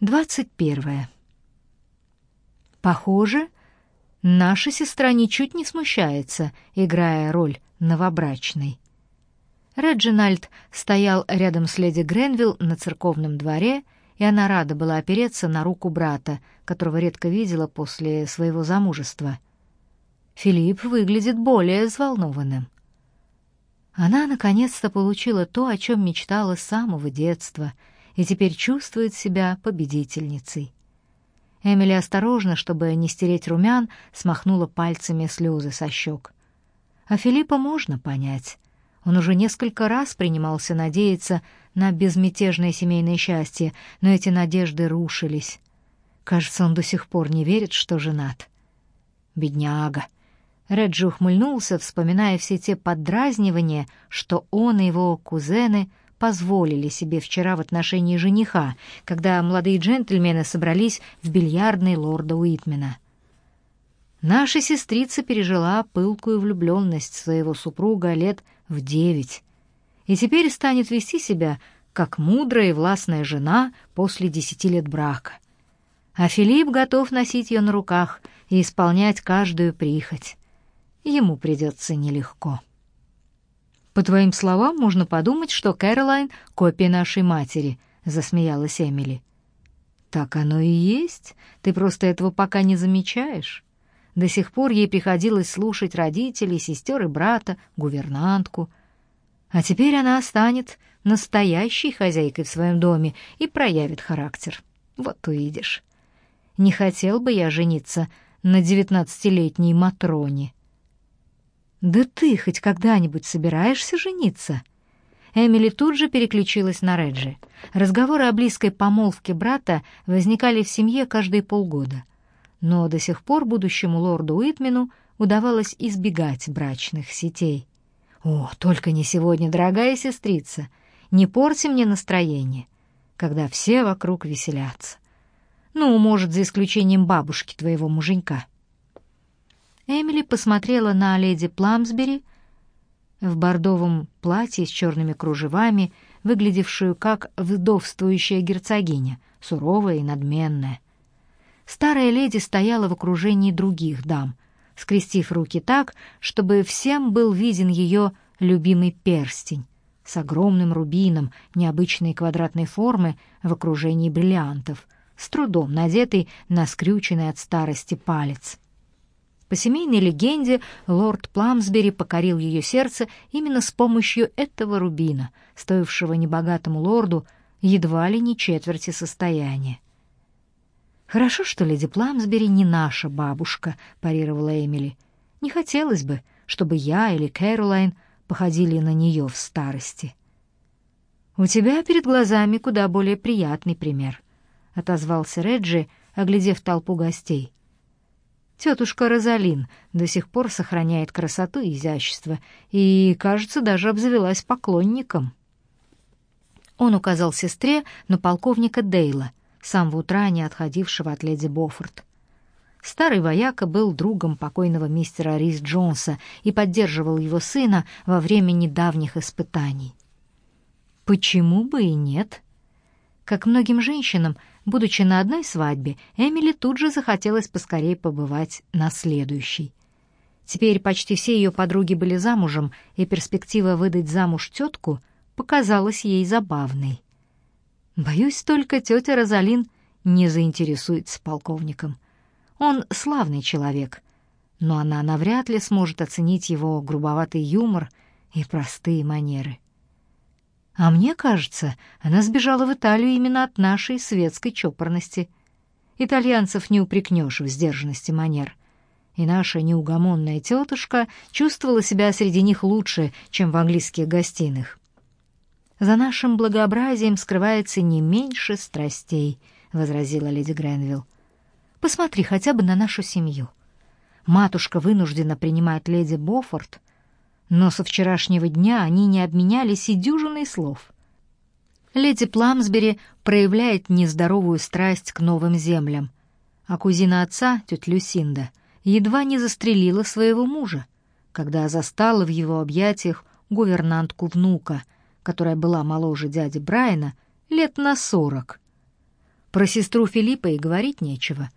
Двадцать первое. Похоже, наша сестра ничуть не смущается, играя роль новобрачной. Реджинальд стоял рядом с леди Гренвилл на церковном дворе, и она рада была опереться на руку брата, которого редко видела после своего замужества. Филипп выглядит более взволнованным. Она наконец-то получила то, о чем мечтала с самого детства — и теперь чувствует себя победительницей. Эмили осторожно, чтобы не стереть румян, смахнула пальцами слезы со щек. А Филиппа можно понять. Он уже несколько раз принимался надеяться на безмятежное семейное счастье, но эти надежды рушились. Кажется, он до сих пор не верит, что женат. Бедняга. Реджи ухмыльнулся, вспоминая все те поддразнивания, что он и его кузены позволили себе вчера в отношении жениха, когда молодые джентльмены собрались в бильярдной лорда Уитмена. Наша сестрица пережила пылкую влюбленность своего супруга лет в девять и теперь станет вести себя как мудрая и властная жена после десяти лет брака. А Филипп готов носить ее на руках и исполнять каждую прихоть. Ему придется нелегко. По твоим словам, можно подумать, что Кэролайн — копия нашей матери», — засмеялась Эмили. «Так оно и есть. Ты просто этого пока не замечаешь. До сих пор ей приходилось слушать родителей, сестер и брата, гувернантку. А теперь она станет настоящей хозяйкой в своем доме и проявит характер. Вот увидишь. Не хотел бы я жениться на девятнадцатилетней Матроне». «Да ты хоть когда-нибудь собираешься жениться?» Эмили тут же переключилась на Реджи. Разговоры о близкой помолвке брата возникали в семье каждые полгода. Но до сих пор будущему лорду Уитмену удавалось избегать брачных сетей. «О, только не сегодня, дорогая сестрица! Не порти мне настроение, когда все вокруг веселятся. Ну, может, за исключением бабушки твоего муженька». Эмили посмотрела на леди Пламсбери в бордовом платье с черными кружевами, выглядевшую как вдовствующая герцогиня, суровая и надменная. Старая леди стояла в окружении других дам, скрестив руки так, чтобы всем был виден ее любимый перстень с огромным рубином необычной квадратной формы в окружении бриллиантов, с трудом надетый на скрюченный от старости палец. По семейной легенде, лорд Пламсбери покорил ее сердце именно с помощью этого рубина, стоившего небогатому лорду едва ли не четверти состояния. «Хорошо, что леди Пламсбери не наша бабушка», — парировала Эмили. «Не хотелось бы, чтобы я или Кэролайн походили на нее в старости». «У тебя перед глазами куда более приятный пример», — отозвался Реджи, оглядев толпу гостей. Тетушка Розалин до сих пор сохраняет красоту и изящество и, кажется, даже обзавелась поклонником. Он указал сестре на полковника Дейла, с самого утра не отходившего от леди Боффорд. Старый вояка был другом покойного мистера Рис Джонса и поддерживал его сына во время недавних испытаний. Почему бы и нет? Как многим женщинам, Будучи на одной свадьбе, Эмили тут же захотелось поскорее побывать на следующей. Теперь почти все ее подруги были замужем, и перспектива выдать замуж тетку показалась ей забавной. Боюсь, только тетя Розалин не заинтересуется полковником. Он славный человек, но она навряд ли сможет оценить его грубоватый юмор и простые манеры. А мне кажется, она сбежала в Италию именно от нашей светской чопорности. Итальянцев не упрекнешь в сдержанности манер. И наша неугомонная тетушка чувствовала себя среди них лучше, чем в английских гостиных. «За нашим благообразием скрывается не меньше страстей», — возразила леди Гренвилл. «Посмотри хотя бы на нашу семью. Матушка вынуждена принимать леди Боффорд, но со вчерашнего дня они не обменялись и дюжиной слов. Леди Пламсбери проявляет нездоровую страсть к новым землям, а кузина отца, тетя Люсинда, едва не застрелила своего мужа, когда застала в его объятиях гувернантку внука, которая была моложе дяди Брайана лет на сорок. Про сестру Филиппа и говорить нечего.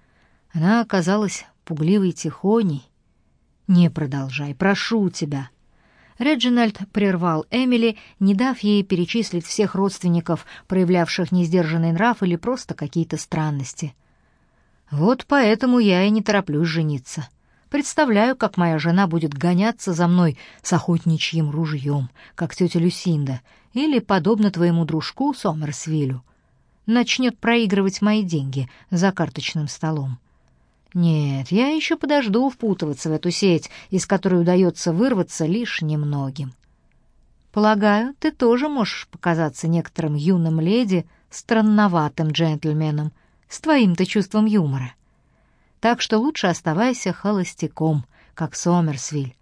Она оказалась пугливой тихоней. «Не продолжай, прошу тебя». Реджинальд прервал Эмили, не дав ей перечислить всех родственников, проявлявших несдержанный нрав или просто какие-то странности. «Вот поэтому я и не тороплюсь жениться. Представляю, как моя жена будет гоняться за мной с охотничьим ружьем, как тетя Люсинда, или, подобно твоему дружку Сомерсвиллю, начнет проигрывать мои деньги за карточным столом. Нет, я еще подожду впутываться в эту сеть, из которой удается вырваться лишь немногим. Полагаю, ты тоже можешь показаться некоторым юным леди странноватым джентльменом с твоим-то чувством юмора. Так что лучше оставайся холостяком, как Сомерсвиль.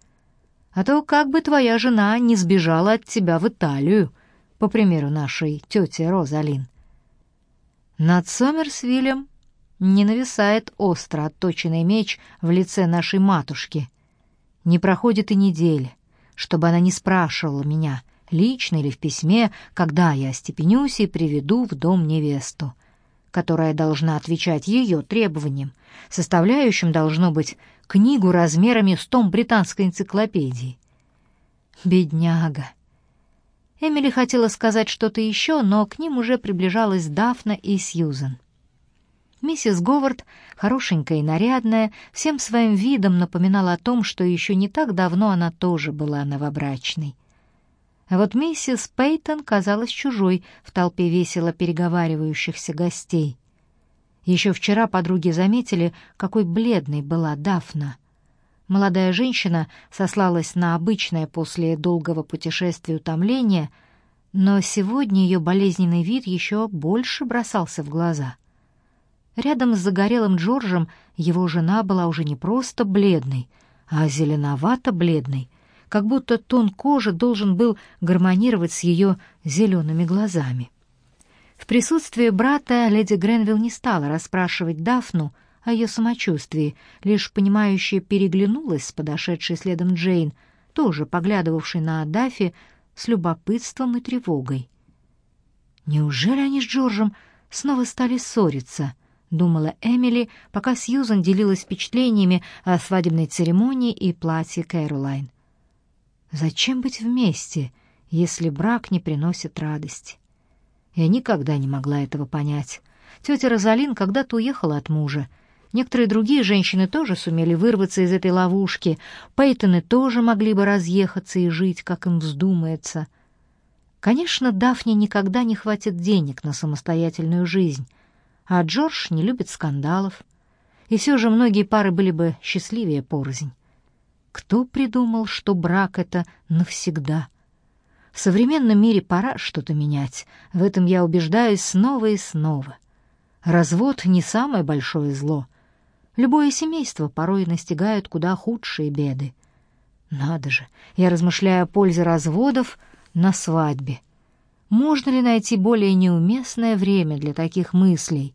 А то как бы твоя жена не сбежала от тебя в Италию, по примеру нашей тети Розалин. Над Сомерсвиллем не нависает остро отточенный меч в лице нашей матушки. Не проходит и недели, чтобы она не спрашивала меня, лично или в письме, когда я остепенюсь и приведу в дом невесту которая должна отвечать ее требованиям. Составляющим должно быть книгу размерами с том британской энциклопедии. Бедняга. Эмили хотела сказать что-то еще, но к ним уже приближалась Дафна и Сьюзен. Миссис Говард, хорошенькая и нарядная, всем своим видом напоминала о том, что еще не так давно она тоже была новобрачной. А вот миссис Пейтон казалась чужой в толпе весело переговаривающихся гостей. Еще вчера подруги заметили, какой бледной была Дафна. Молодая женщина сослалась на обычное после долгого путешествия утомление, но сегодня ее болезненный вид еще больше бросался в глаза. Рядом с загорелым Джорджем его жена была уже не просто бледной, а зеленовато-бледной — как будто тон кожи должен был гармонировать с ее зелеными глазами. В присутствии брата леди Гренвилл не стала расспрашивать Дафну о ее самочувствии, лишь понимающе переглянулась с подошедшей следом Джейн, тоже поглядывавшей на Дафи с любопытством и тревогой. «Неужели они с Джорджем снова стали ссориться?» — думала Эмили, пока Сьюзан делилась впечатлениями о свадебной церемонии и платье Кэролайн. Зачем быть вместе, если брак не приносит радости? Я никогда не могла этого понять. Тетя Розалин когда-то уехала от мужа. Некоторые другие женщины тоже сумели вырваться из этой ловушки. Пейтоны тоже могли бы разъехаться и жить, как им вздумается. Конечно, Дафне никогда не хватит денег на самостоятельную жизнь, а Джордж не любит скандалов. И все же многие пары были бы счастливее порознь. Кто придумал, что брак — это навсегда? В современном мире пора что-то менять. В этом я убеждаюсь снова и снова. Развод — не самое большое зло. Любое семейство порой настигают куда худшие беды. Надо же, я размышляю о пользе разводов на свадьбе. Можно ли найти более неуместное время для таких мыслей?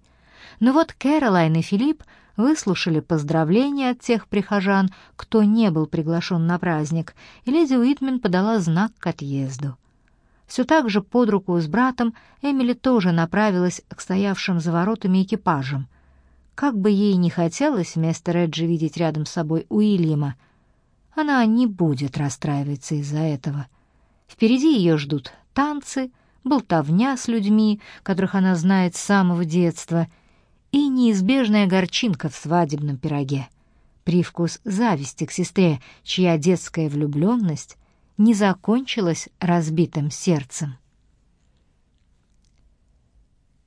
Но вот Кэролайн и Филипп выслушали поздравления от тех прихожан, кто не был приглашен на праздник, и леди Уитмен подала знак к отъезду. Все так же под руку с братом Эмили тоже направилась к стоявшим за воротами экипажам. Как бы ей ни хотелось вместо Реджи видеть рядом с собой Уильяма, она не будет расстраиваться из-за этого. Впереди ее ждут танцы, болтовня с людьми, которых она знает с самого детства — и неизбежная горчинка в свадебном пироге. Привкус зависти к сестре, чья детская влюбленность не закончилась разбитым сердцем.